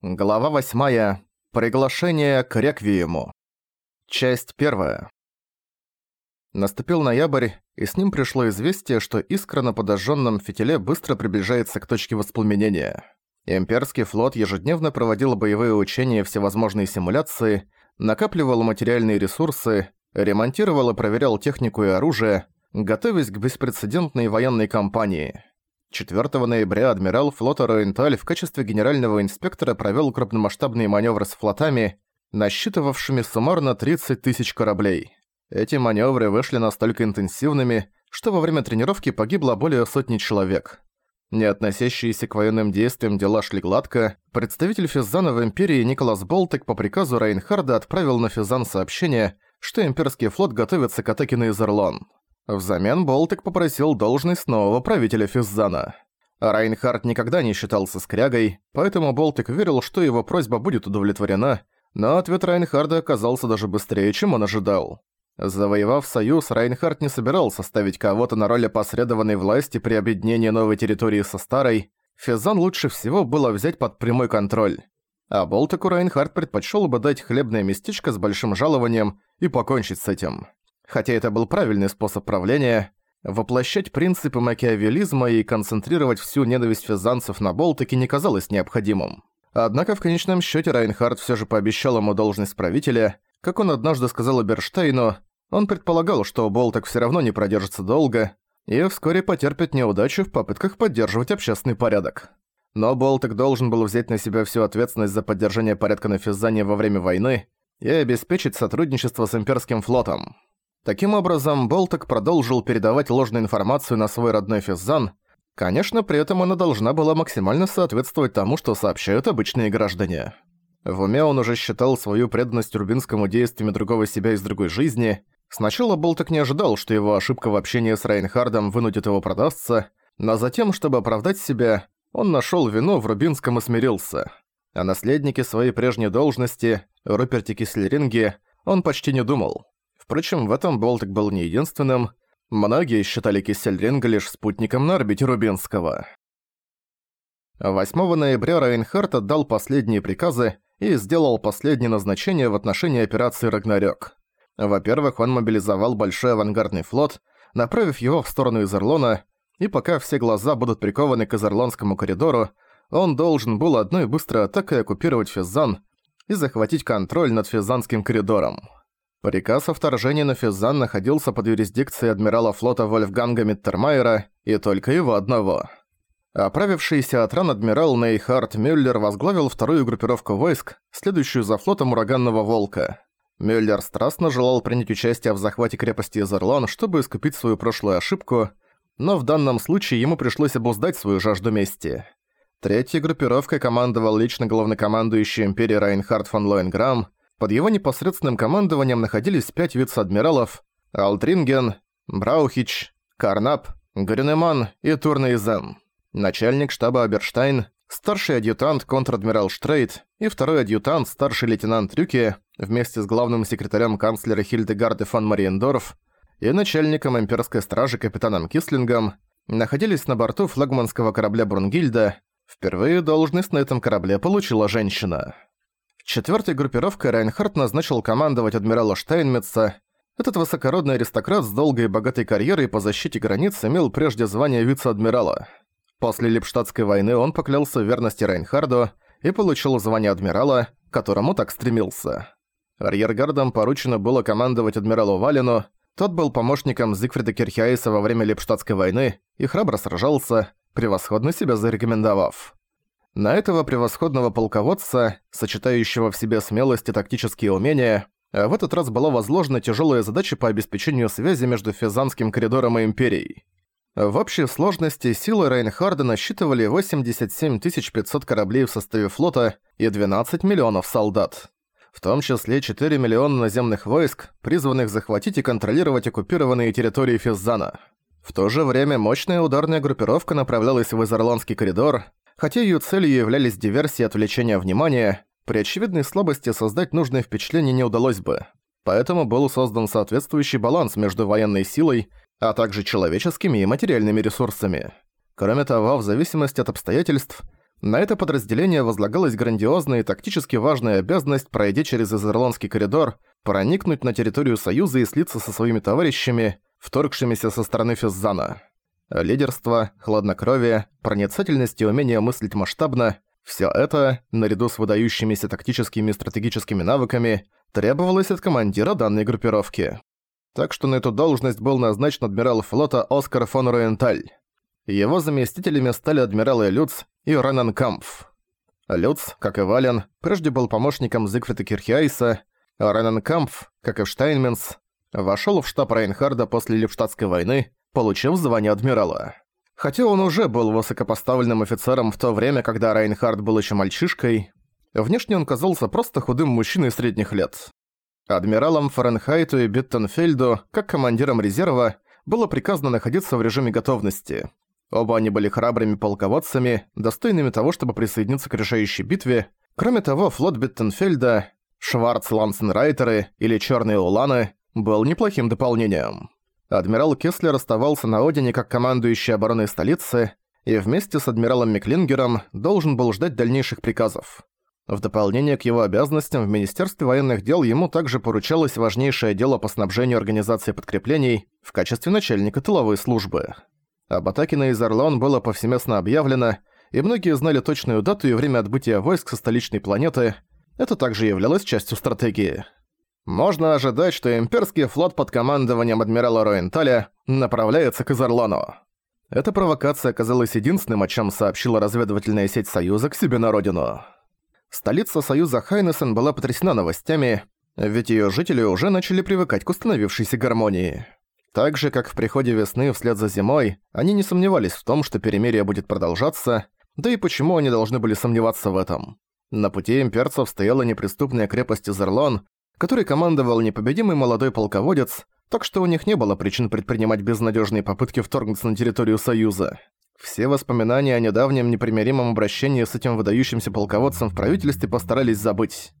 Глава 8. Приглашение к реквиему. Часть 1. Наступил ноябрь, и с ним пришло известие, что искра на подожженном фитиле быстро приближается к точке воспламенения. Имперский флот ежедневно проводил боевые учения и всевозможные симуляции, накапливал материальные ресурсы, ремонтировал и проверял технику и оружие, готовясь к беспрецедентной военной кампании – 4 ноября адмирал флота Роенталь в качестве генерального инспектора провёл крупномасштабные манёвры с флотами, насчитывавшими суммарно 30 тысяч кораблей. Эти манёвры вышли настолько интенсивными, что во время тренировки погибло более сотни человек. Не относящиеся к военным действиям дела шли гладко, представитель Физзана в Империи Николас Болтек по приказу Рейнхарда отправил на Физзан сообщение, что имперский флот готовится к атаке на Изерлон. Взамен Болтик попросил должность нового правителя Физзана. Райнхард никогда не считался скрягой, поэтому Болтик верил, что его просьба будет удовлетворена, но ответ Райнхарда оказался даже быстрее, чем он ожидал. Завоевав союз, Райнхард не собирался ставить кого-то на роль опосредованной власти при объединении новой территории со старой. Физан лучше всего было взять под прямой контроль. А Болтику Райнхард предпочел бы дать хлебное местечко с большим жалованием и покончить с этим. Хотя это был правильный способ правления, воплощать принципы макиавелизма и концентрировать всю ненависть физанцев на Болтике не казалось необходимым. Однако в конечном счете Райнхард все же пообещал ему должность правителя. Как он однажды сказал Берштейну, он предполагал, что Болтик все равно не продержится долго и вскоре потерпит неудачу в попытках поддерживать общественный порядок. Но Болтик должен был взять на себя всю ответственность за поддержание порядка на Физане во время войны и обеспечить сотрудничество с имперским флотом. Таким образом, Болток продолжил передавать ложную информацию на свой родной Физзан. Конечно, при этом она должна была максимально соответствовать тому, что сообщают обычные граждане. В уме он уже считал свою преданность рубинскому действиями другого себя из другой жизни. Сначала Болток не ожидал, что его ошибка в общении с Рейнхардом вынудит его продастся, но затем, чтобы оправдать себя, он нашел вину в Рубинском и смирился. О наследнике своей прежней должности, Руперте Кислеринге, он почти не думал. Впрочем, в этом Болтик был не единственным. Многие считали Киссельринга лишь спутником на орбите Рубинского. 8 ноября Рейнхард отдал последние приказы и сделал последнее назначение в отношении операции «Рагнарёк». Во-первых, он мобилизовал большой авангардный флот, направив его в сторону Изерлона, и пока все глаза будут прикованы к Изерлонскому коридору, он должен был одной быстрой атакой оккупировать Физан и захватить контроль над Физанским коридором. Приказ о вторжении на Физан находился под юрисдикцией адмирала флота Вольфганга Миттермайера и только его одного. Оправившийся от ран адмирал Нейхард Мюллер возглавил вторую группировку войск, следующую за флотом Ураганного Волка. Мюллер страстно желал принять участие в захвате крепости Изерлон, чтобы искупить свою прошлую ошибку, но в данном случае ему пришлось обуздать свою жажду мести. Третьей группировкой командовал лично главнокомандующий империи Райнхард фон Лоенграм, под его непосредственным командованием находились пять вице-адмиралов Алтринген, Браухич, Карнап, Грюнеман и Турнейзен. Начальник штаба Аберштайн, старший адъютант контр-адмирал Штрейт и второй адъютант старший лейтенант Рюке вместе с главным секретарем канцлера Хильдегарды фон Мариендорф и начальником имперской стражи капитаном Кислингом находились на борту флагманского корабля Брунгильда. Впервые должность на этом корабле получила женщина. Четвёртой группировкой Райнхард назначил командовать адмирала Штайнметца. Этот высокородный аристократ с долгой и богатой карьерой по защите границ имел прежде звание вице-адмирала. После Липштадтской войны он поклялся в верности Райнхарду и получил звание адмирала, к которому так стремился. Арьергардом поручено было командовать адмиралу Валину, тот был помощником Зигфрида Кирхиайса во время Липштадтской войны и храбро сражался, превосходно себя зарекомендовав. На этого превосходного полководца, сочетающего в себе смелость и тактические умения, в этот раз была возложена тяжелая задача по обеспечению связи между Физанским коридором и Империей. В общей сложности силы Рейнхарда насчитывали 87 500 кораблей в составе флота и 12 миллионов солдат. В том числе 4 миллиона наземных войск, призванных захватить и контролировать оккупированные территории Физзана. В то же время мощная ударная группировка направлялась в Изерландский коридор, Хотя её целью являлись диверсии и отвлечение внимания, при очевидной слабости создать нужное впечатление не удалось бы. Поэтому был создан соответствующий баланс между военной силой, а также человеческими и материальными ресурсами. Кроме того, в зависимости от обстоятельств, На это подразделение возлагалась грандиозная и тактически важная обязанность пройти через Изерландский коридор, проникнуть на территорию Союза и слиться со своими товарищами, вторгшимися со стороны Физзана. Лидерство, хладнокровие, проницательность и умение мыслить масштабно – все это, наряду с выдающимися тактическими и стратегическими навыками, требовалось от командира данной группировки. Так что на эту должность был назначен адмирал флота Оскар фон Роенталь. Его заместителями стали адмиралы Люц и Ренан Кампф. Люц, как и Вален, прежде был помощником Зигфрида Кирхиайса, а Ренан Кампф, как и Штайнменс, вошел в штаб Рейнхарда после Липштадтской войны, получив звание адмирала. Хотя он уже был высокопоставленным офицером в то время, когда Рейнхард был еще мальчишкой, внешне он казался просто худым мужчиной средних лет. Адмиралам Фаренхайту и Биттенфельду, как командирам резерва, было приказано находиться в режиме готовности. Оба они были храбрыми полководцами, достойными того, чтобы присоединиться к решающей битве. Кроме того, флот Биттенфельда, Шварц Лансенрайтеры или Чёрные Уланы был неплохим дополнением. Адмирал Кеслер оставался на Одине как командующий обороной столицы и вместе с адмиралом Миклингером должен был ждать дальнейших приказов. В дополнение к его обязанностям в Министерстве военных дел ему также поручалось важнейшее дело по снабжению организации подкреплений в качестве начальника тыловой службы. Об атаке на Изарлон было повсеместно объявлено, и многие знали точную дату и время отбытия войск со столичной планеты. Это также являлось частью стратегии. Можно ожидать, что имперский флот под командованием адмирала Роенталя направляется к Изарлону. Эта провокация оказалась единственным, о чем сообщила разведывательная сеть Союза к себе на родину. Столица Союза Хайнесен была потрясена новостями, ведь её жители уже начали привыкать к установившейся гармонии. Так же, как в приходе весны вслед за зимой, они не сомневались в том, что перемирие будет продолжаться, да и почему они должны были сомневаться в этом. На пути имперцев стояла неприступная крепость Изерлон, которой командовал непобедимый молодой полководец, так что у них не было причин предпринимать безнадежные попытки вторгнуться на территорию Союза. Все воспоминания о недавнем непримиримом обращении с этим выдающимся полководцем в правительстве постарались забыть.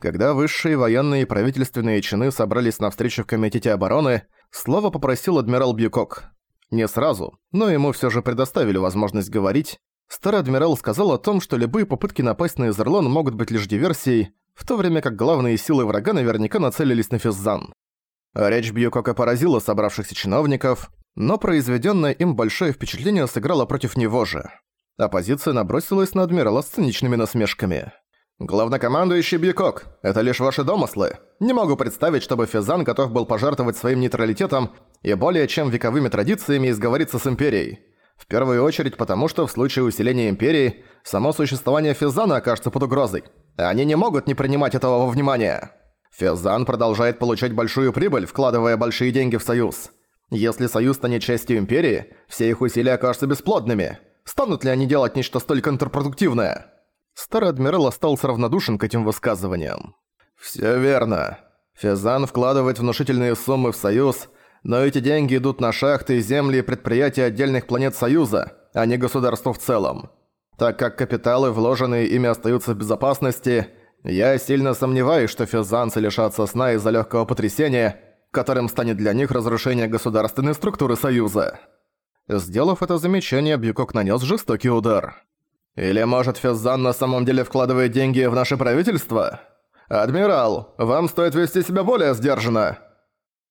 Когда высшие военные и правительственные чины собрались на встречу в Комитете обороны, слово попросил адмирал Бьюкок. Не сразу, но ему все же предоставили возможность говорить. Старый адмирал сказал о том, что любые попытки напасть на Изерлон могут быть лишь диверсией, в то время как главные силы врага наверняка нацелились на Физзан. Речь Бьюкока поразила собравшихся чиновников, но произведенное им большое впечатление сыграло против него же. Оппозиция набросилась на адмирала с циничными насмешками. «Главнокомандующий Бьюкок, это лишь ваши домыслы. Не могу представить, чтобы Физан готов был пожертвовать своим нейтралитетом и более чем вековыми традициями изговориться с Империей. В первую очередь потому, что в случае усиления Империи само существование Физана окажется под угрозой. Они не могут не принимать этого во внимание. Физан продолжает получать большую прибыль, вкладывая большие деньги в Союз. Если Союз станет частью Империи, все их усилия окажутся бесплодными. Станут ли они делать нечто столь контрпродуктивное?» Старый адмирал остался равнодушен к этим высказываниям. «Всё верно. Физан вкладывает внушительные суммы в Союз, но эти деньги идут на шахты, земли и предприятия отдельных планет Союза, а не государству в целом. Так как капиталы, вложенные ими, остаются в безопасности, я сильно сомневаюсь, что физанцы лишатся сна из-за легкого потрясения, которым станет для них разрушение государственной структуры Союза». Сделав это замечание, Бьюкок нанес жестокий удар. Или, может, Физзан на самом деле вкладывает деньги в наше правительство? Адмирал, вам стоит вести себя более сдержанно!»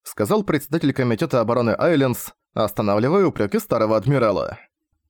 Сказал председатель комитета обороны Айлендс, останавливая упреки старого адмирала.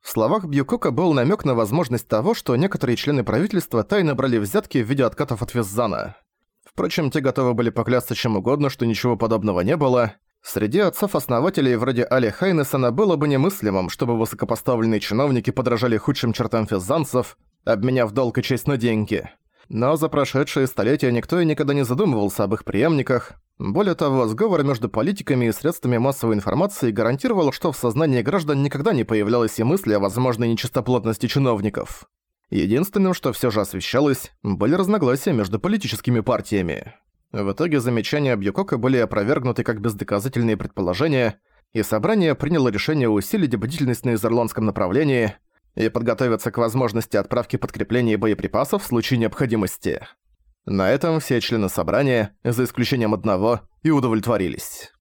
В словах Бьюкока был намек на возможность того, что некоторые члены правительства тайно брали взятки в виде откатов от Физзана. Впрочем, те готовы были поклясться чем угодно, что ничего подобного не было, Среди отцов-основателей вроде Али Хайнесона было бы немыслимым, чтобы высокопоставленные чиновники подражали худшим чертам физанцев, обменяв долг и честь на деньги. Но за прошедшие столетия никто и никогда не задумывался об их преемниках. Более того, сговор между политиками и средствами массовой информации гарантировал, что в сознании граждан никогда не появлялось и мысли о возможной нечистоплотности чиновников. Единственным, что все же освещалось, были разногласия между политическими партиями. В итоге замечания Бьюкока были опровергнуты как бездоказательные предположения, и собрание приняло решение усилить бдительность на изерландском направлении и подготовиться к возможности отправки подкреплений и боеприпасов в случае необходимости. На этом все члены собрания, за исключением одного, и удовлетворились.